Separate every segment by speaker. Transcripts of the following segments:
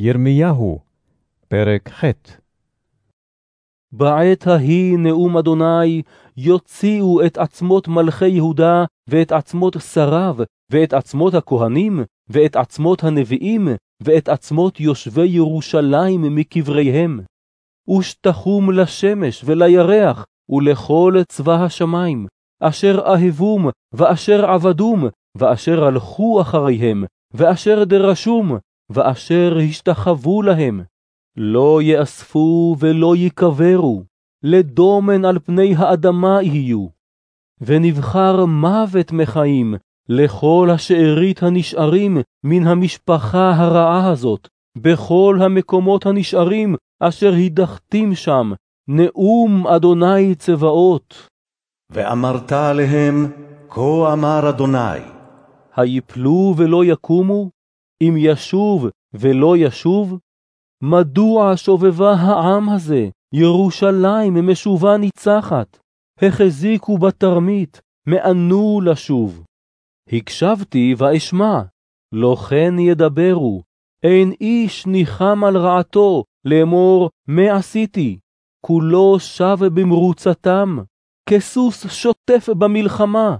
Speaker 1: ירמיהו, פרק ח'
Speaker 2: בעת ההיא נאום אדוני, יוציאו את עצמות מלכי יהודה, ואת עצמות שריו, ואת עצמות הכהנים, ואת עצמות הנביאים, ואת עצמות יושבי ירושלים מקבריהם. ושתחום לשמש ולירח, ולכל צבא השמיים, אשר אהבום, ואשר עבדום, ואשר הלכו אחריהם, ואשר דרשום, ואשר השתחוו להם. לא יאספו ולא ייקברו, לדומן על פני האדמה יהיו. ונבחר מוות מחיים לכל השארית הנשארים מן המשפחה הרעה הזאת, בכל המקומות הנשארים אשר הדחתים שם, נאום אדוני צבאות.
Speaker 3: ואמרת עליהם, כה אמר אדוני.
Speaker 2: היפלו ולא יקומו? אם ישוב ולא ישוב? מדוע שובבה העם הזה, ירושלים משובה ניצחת? החזיקו בתרמית, מענו לשוב. הקשבתי ואשמע, לא כן ידברו, אין איש ניחם על רעתו, לאמור, מה עשיתי? כולו שב במרוצתם, כסוס שוטף במלחמה.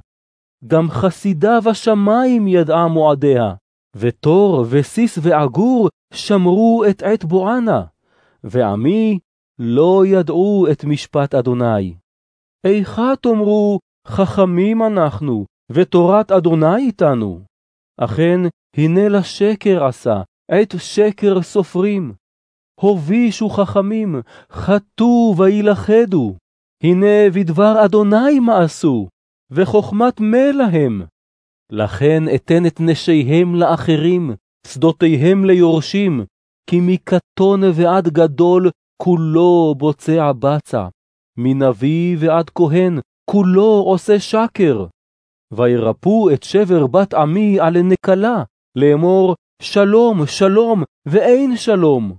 Speaker 2: גם חסידיו השמיים ידעה מועדיה, ותור וסיס ועגור שמרו את עת בוענה, ועמי לא ידעו את משפט אדוני. איכה תאמרו, חכמים אנחנו, ותורת אדוני איתנו. אכן, הנה לשקר עשה, עת שקר סופרים. הובישו חכמים, חטאו וילכדו. הנה בדבר אדוני מעשו, וחכמת מה להם. לכן אתן את נשיהם לאחרים, שדותיהם ליורשים, כי מקטון ועד גדול כולו בוצע בצע, מנביא ועד כהן כולו עושה שקר. וירפו את שבר בת עמי על נקלה, לאמור שלום, שלום, ואין שלום.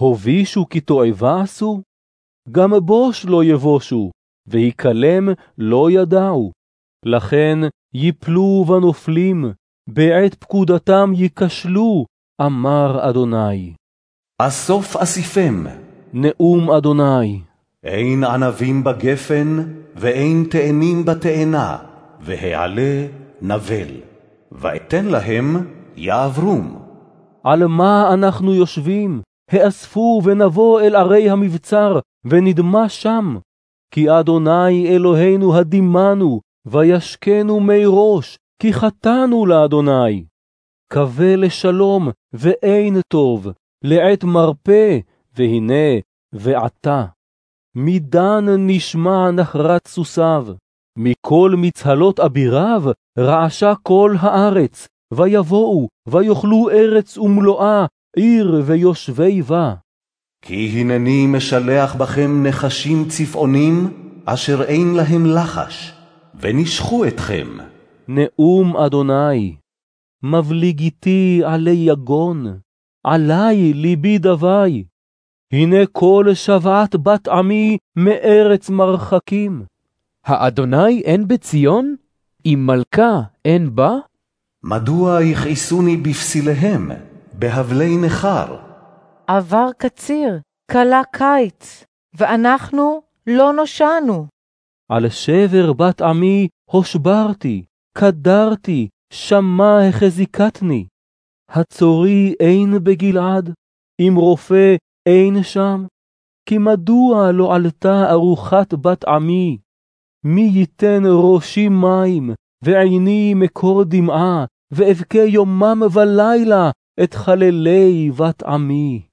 Speaker 2: הובישו כי תועבה עשו? גם בוש לא יבושו, ויקלם לא ידעו. לכן יפלו ונופלים, בעת פקודתם ייכשלו, אמר אדוני.
Speaker 3: אסוף אסיפם.
Speaker 2: נאום אדוני.
Speaker 3: אין ענבים בגפן, ואין תאנים בתאנה, והעלה נבל. ואתן להם יעברום.
Speaker 2: על מה אנחנו יושבים? האספו ונבוא אל ערי המבצר, ונדמה שם. כי אדוני אלוהינו הדימנו, וישכנו מי ראש, כי חטאנו לאדוני. קווה לשלום, ואין טוב, לעת מרפא, והנה, ועתה. מדן נשמע נחרת סוסיו, מכל מצהלות אביריו רעשה כל הארץ, ויבואו, ויאכלו ארץ ומלואה, עיר ויושבי בה.
Speaker 3: כי הנני משלח בכם נחשים צפעונים, אשר אין להם לחש, ונשכו אתכם.
Speaker 2: נאום אדוני, מבליגיתי עלי יגון, עלי ליבי דווי. הנה כל שבת בת עמי מארץ מרחקים.
Speaker 4: האדוני אין בציון? אם מלכה אין בה?
Speaker 3: מדוע יכעסוני בפסיליהם, בהבלי נכר?
Speaker 5: עבר קציר, כלה קיץ, ואנחנו לא נושענו.
Speaker 2: על שבר בת עמי הושברתי, קדרתי, שמה החזיקתני. הצורי אין בגלעד, אם רופא אין שם? כי מדוע לא עלתה ארוחת בת עמי? מי ייתן ראשי מים, ועיני מקור דמעה, ואבכה יומם ולילה את חללי בת עמי.